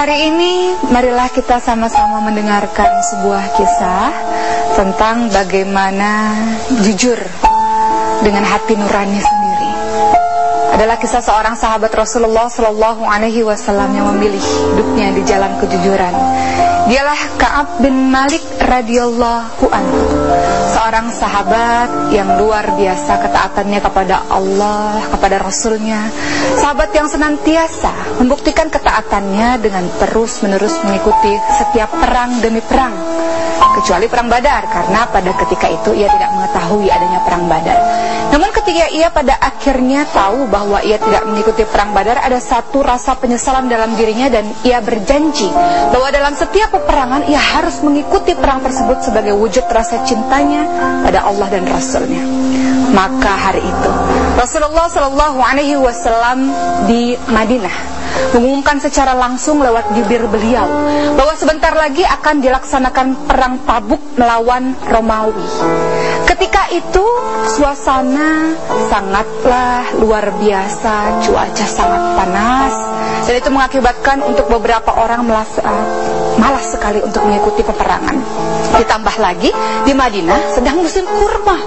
Hari ini marilah kita sama-sama mendengarkan sebuah kisah tentang bagaimana jujur dengan hati nurani sendiri. Adalah kisah seorang sahabat Rasulullah Shallallahu Alaihi Wasallam yang memilih hidupnya di jalan kejujuran. Dialah Kaab bin Malik radhiyallahu anhu, seorang sahabat yang luar biasa ketaatannya kepada Allah, kepada Rasulnya. Sahabat yang senantiasa membuktikan ketaatannya dengan terus-menerus mengikuti setiap perang demi perang. Kecuali perang Badar, karena pada ketika itu ia tidak mengetahui adanya perang Badar. Namun ketika ia pada akhirnya tahu bahwa ia tidak mengikuti perang Badar, ada satu rasa penyesalan dalam dirinya dan ia berjanji bahwa dalam setiap peperangan ia harus mengikuti perang tersebut sebagai wujud rasa cintanya pada Allah dan Rasulnya. Maka hari itu Rasulullah Shallallahu Alaihi Wasallam di Madinah mengumumkan secara langsung lewat bibir beliau bahwa sebentar lagi akan dilaksanakan perang Tabuk melawan Romawi. Ketika itu suasana sangatlah luar biasa, cuaca sangat panas dan itu mengakibatkan untuk beberapa orang malas, uh, malas sekali untuk mengikuti peperangan. Ditambah lagi di Madinah sedang musim kurma.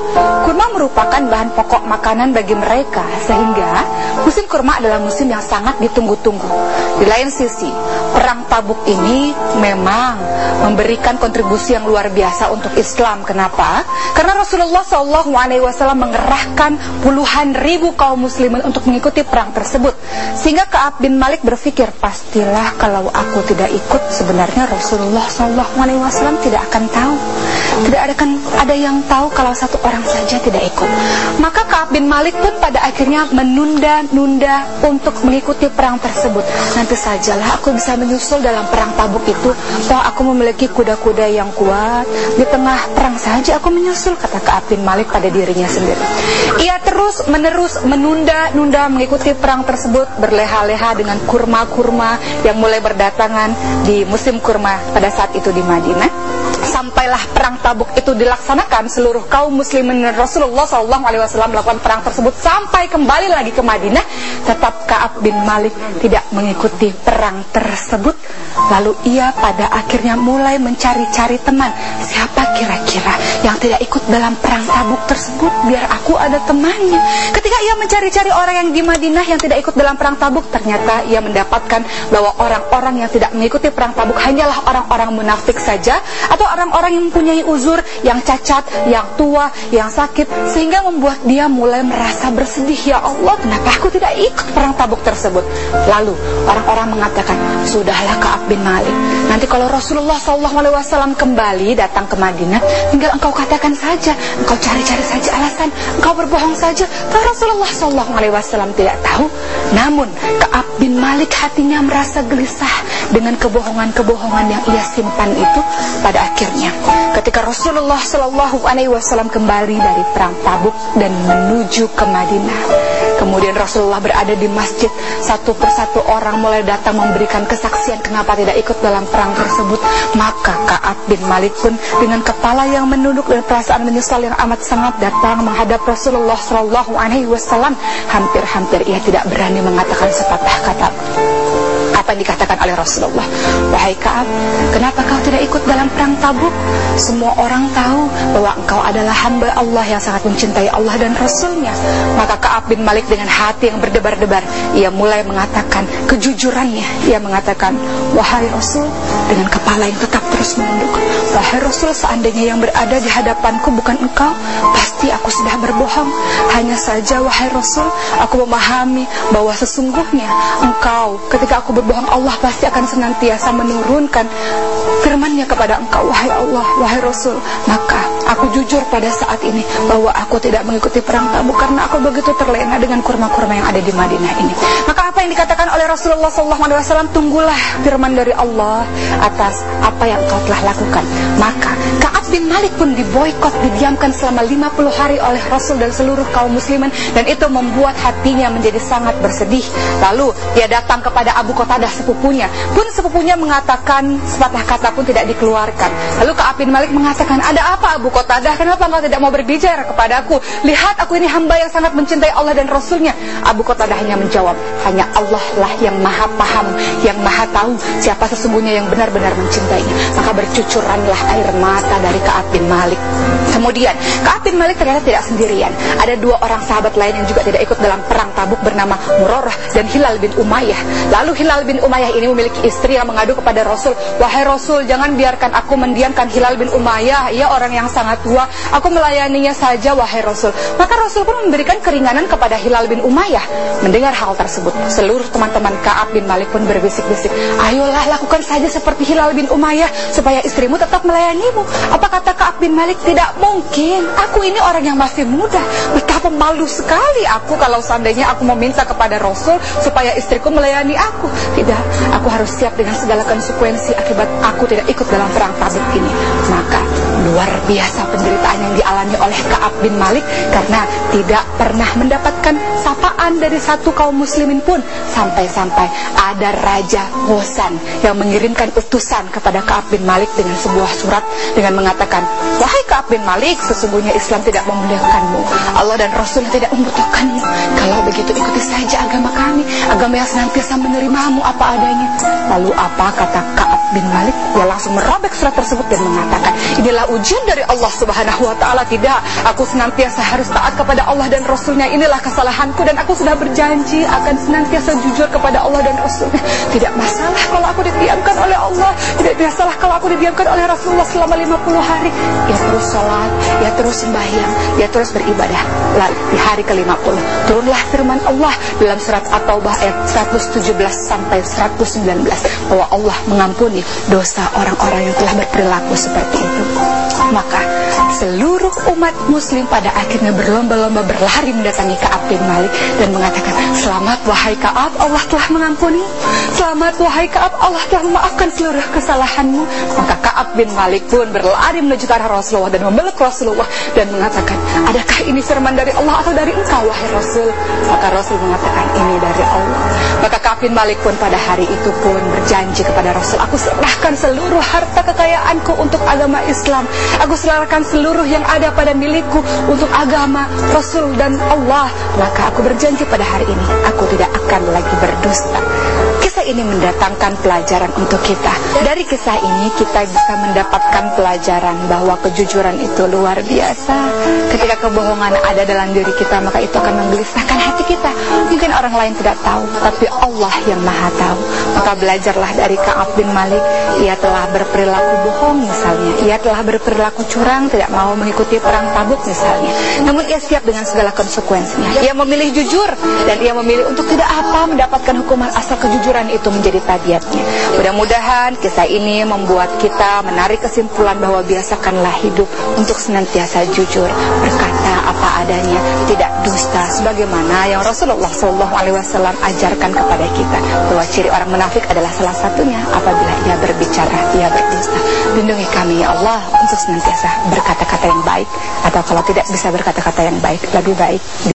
Kurma merupakan bahan pokok makanan bagi mereka sehingga musim kurma adalah musim yang sangat ditunggu-tunggu. Di lain sisi, perang Tabuk ini memang memberikan kontribusi yang luar biasa untuk Islam. Kenapa? Karena Rasulullah SAW mengerahkan puluhan ribu kaum muslimin untuk mengikuti perang tersebut. Sehingga Kaab bin Malik berpikir, pastilah kalau aku tidak ikut, sebenarnya Rasulullah SAW tidak akan tahu. Tidak ada kan ada yang tahu kalau satu orang saja tidak ikut. Maka Kaab bin Malik pun pada akhirnya menunda-nunda untuk mengikuti perang tersebut. Nanti sajalah aku bisa menyusul dalam perang Tabuk itu. Toh aku memiliki kuda-kuda yang kuat. Di tengah perang saja aku menyusul kata Kaab bin Malik pada dirinya sendiri. Ia terus menerus menunda-nunda mengikuti perang tersebut berleha-leha dengan kurma-kurma yang mulai berdatangan di musim kurma pada saat itu di Madinah. Sampailah perang Tabuk itu dilaksanakan seluruh kaum muslimin Rasulullah SAW melakukan perang tersebut sampai kembali lagi ke Madinah. Tetap Kaab bin Malik tidak mengikuti perang tersebut. Lalu ia pada akhirnya mulai mencari-cari teman. Siapa kira-kira yang tidak ikut dalam perang Tabuk tersebut biar aku ada temannya. Ketika ia mencari-cari orang yang di Madinah yang tidak ikut dalam perang Tabuk ternyata ia mendapatkan bahwa orang-orang yang tidak mengikuti perang Tabuk hanyalah orang-orang munafik saja atau orang-orang yang mempunyai uzur, yang cacat, yang tua, yang sakit sehingga membuat dia mulai merasa bersedih. Ya Allah kenapa aku tidak ikut perang tabuk tersebut? Lalu orang-orang mengatakan sudahlah Kaab bin Malik nanti kalau Rasulullah SAW kembali datang ke Madinah tinggal engkau katakan saja engkau cari-cari saja alasan engkau berbohong saja kalau Rasulullah SAW tidak tahu namun Kaab bin Malik hatinya merasa gelisah dengan kebohongan-kebohongan yang ia simpan itu pada akhirnya ketika Rasulullah Shallallahu Alaihi Wasallam kembali dari perang Tabuk dan menuju ke Madinah. Kemudian Rasulullah berada di masjid. Satu persatu orang mulai datang memberikan kesaksian Kenapa tidak ikut dalam perang tersebut. Maka Ka'ab bin Malik pun Dengan kepala yang menunduk dan perasaan menyesal yang amat sangat Datang menghadap Rasulullah Wasallam Hampir-hampir ia tidak berani mengatakan sepatah kata apa yang dikatakan oleh Rasulullah? Wahai Kaab, kenapa kau tidak ikut dalam perang tabuk? Semua orang tahu bahwa engkau adalah hamba Allah yang sangat mencintai Allah dan Rasulnya. Maka Kaab bin Malik dengan hati yang berdebar-debar Ia mulai mengatakan kejujurannya. Ia mengatakan, Wahai Rasul Dengan kepala yang tetap terus menunduk Wahai Rasul, seandainya yang berada di hadapanku bukan engkau Pasti aku sudah berbohong. Hanya saja, wahai Rasul Aku memahami bahwa sesungguhnya engkau Ketika aku berbohong Allah pasti akan senantiasa menurunkan firmannya kepada engkau wahai Allah wahai Rasul. Maka aku jujur pada saat ini bahwa aku tidak mengikuti perang tabuk karena aku begitu terlena dengan kurma-kurma yang ada di Madinah ini. Maka apa yang dikatakan oleh Rasulullah SAW tunggulah firman dari Allah atas apa yang kau telah lakukan maka Kaab bin Malik pun diboykot didiamkan selama 50 hari oleh Rasul dan seluruh kaum muslimin dan itu membuat hatinya menjadi sangat bersedih lalu dia datang kepada Abu Qatadah sepupunya. Pun sepupunya mengatakan sepatah kata pun tidak dikeluarkan. Lalu Ka'ab bin Malik mengatakan, "Ada apa Abu Qatadah? Kenapa engkau tidak mau berbicara kepadaku? Lihat aku ini hamba yang sangat mencintai Allah dan Rasulnya." Abu Qatadah hanya menjawab, "Hanya Allah lah yang Maha paham, yang Maha tahu siapa sesungguhnya yang benar-benar mencintainya." Maka bercucuranlah air mata dari Ka'ab bin Malik. Kemudian Ka'ab bin Malik ternyata tidak sendirian. Ada dua orang sahabat lain yang juga tidak ikut dalam perang Tabuk bernama Murarah dan Hilal bin Umayyah. Lalu Hilal bin Umayyah ini memiliki istri yang mengadu kepada Rasul, "Wahai Rasul, jangan biarkan aku mendiamkan Hilal bin Umayyah. Ia orang yang sangat tua. Aku melayaninya saja, wahai Rasul." Maka Rasul pun memberikan keringanan kepada Hilal bin Umayyah. Mendengar hal tersebut, seluruh teman-teman Ka'ab bin Malik pun berbisik-bisik, "Ayolah lakukan saja seperti Hilal bin Umayyah supaya istrimu tetap melayanimu." Apa kata Ka'ab bin Malik? Tidak mungkin. Aku ini orang yang masih muda. Betapa malu sekali aku kalau seandainya aku meminta kepada Rasul supaya istriku melayani aku. Tidak, aku harus siap dengan segala konsekuensi akibat aku tidak ikut dalam perang Tabuk ini. Maka luar biasa penderitaan yang dialami oleh Ka'ab bin Malik karena tidak pernah mendapatkan sapaan dari satu kaum muslimin pun. Sampai-sampai ada Raja Hosan yang mengirimkan utusan kepada Ka'ab bin Malik dengan sebuah surat dengan mengatakan Wahai Ka'ab bin Malik sesungguhnya Islam tidak memuliakanmu. Allah dan Rasul tidak membutuhkanmu. Kalau begitu ikuti saja agama kami. Agama yang senantiasa menerimamu apa adanya. Lalu apa kata Ka'ab bin Malik dia langsung merobek surat tersebut dan mengatakan inilah ujian dari Allah subhanahu wa ta'ala. Tidak aku senantiasa harus taat kepada Allah dan Rasulnya. Inilah kesalahanku dan aku sudah berjanji akan senantiasa jujur kepada Allah dan Rasulnya. Tidak masalah kalau aku didiamkan oleh Allah. Tidak masalah kalau aku didiamkan oleh Rasulullah selama 50 hari. Ia terus sholat ia terus sembahyang ia terus beribadah. Lalu di hari ke-50 turunlah firman Allah dalam surat At-Taubah ayat 117 sampai 119 bahwa Allah mengampuni dosa orang-orang yang telah berperilaku seperti itu. Maka seluruh umat muslim pada akhirnya berlomba-lomba berlari mendatangi Ka'ab bin Malik dan mengatakan selamat wahai Ka'ab Allah telah mengampuni. Selamat wahai Ka'ab Allah telah memaafkan seluruh kesalahanmu. Maka Ka'ab bin Malik pun berlari menuju ke arah Rasulullah dan memeluk Rasulullah dan mengatakan adakah ini firman dari Allah atau dari engkau wahai Rasul? Maka Rasul mengatakan ini dari Allah. Maka Ka'ab bin Malik pun pada hari itu pun berjanji kepada Rasul aku serahkan seluruh harta kekayaanku untuk agama Islam. Aku serahkan seluruh yang ada pada milikku untuk agama Rasul dan Allah maka aku berjanji pada hari ini aku tidak akan lagi berdusta kisah ini mendatangkan pelajaran untuk kita. Dari kisah ini kita bisa mendapatkan pelajaran bahwa kejujuran itu luar biasa. Ketika kebohongan ada dalam diri kita maka itu akan menggelisahkan hati kita. Mungkin orang lain tidak tahu tapi Allah yang maha tahu. Maka belajarlah dari Ka'ab bin Malik. Ia telah berperilaku bohong misalnya. Ia telah berperilaku curang tidak mau mengikuti perang tabuk misalnya. Namun ia siap dengan segala konsekuensinya. Ia memilih jujur dan ia memilih untuk tidak apa mendapatkan hukuman asal kejujuran itu menjadi tabiatnya. Mudah-mudahan kisah ini membuat kita menarik kesimpulan bahwa biasakanlah hidup untuk senantiasa jujur berkata apa adanya tidak dusta sebagaimana yang Rasulullah SAW ajarkan kepada kita. Bahwa ciri orang munafik adalah salah satunya apabila ia berbicara ia berdusta. Lindungi kami ya Allah untuk senantiasa berkata-kata yang baik atau kalau tidak bisa berkata-kata yang baik lebih baik